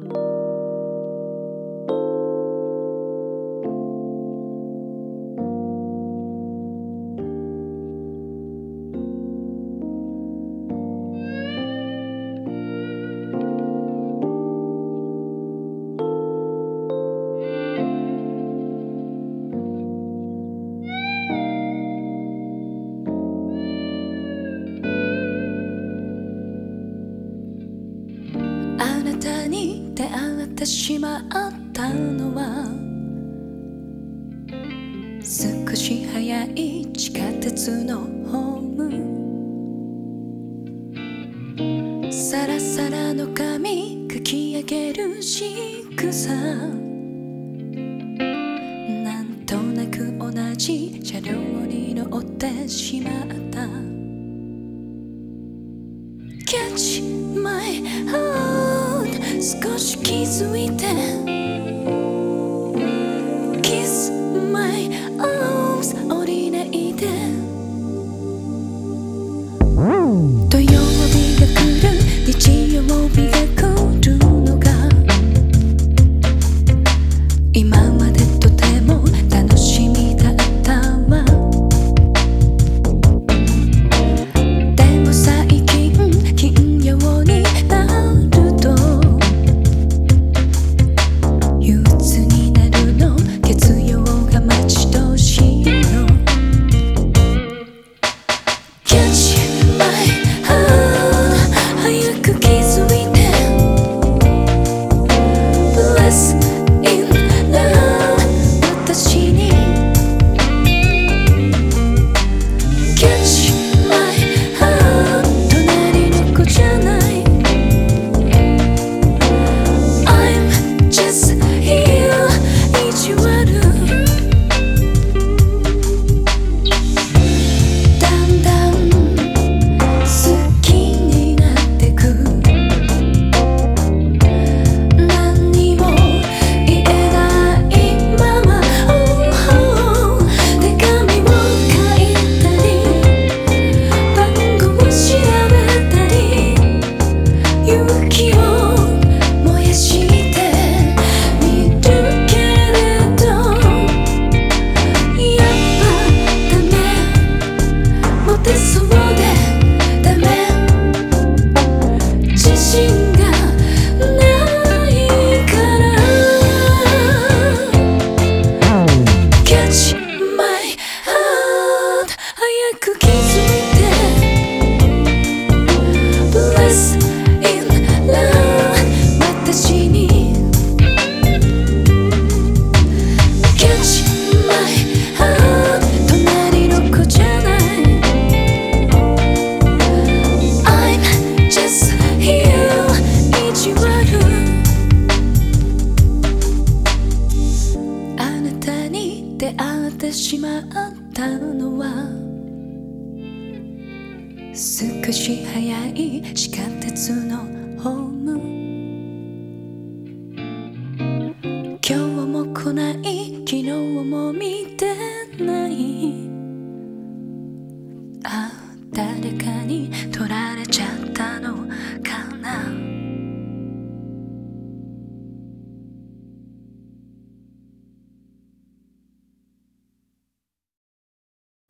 あなたに出会ってしまったのは少し早い地下鉄のホームサラサラの髪かき上げる仕草なんとなく同じ車両に乗ってしまった。Catch my 少し気づいてしまったのは少し早い地下鉄のホーム。今日も来ない昨日も見てない。あ誰かに取ら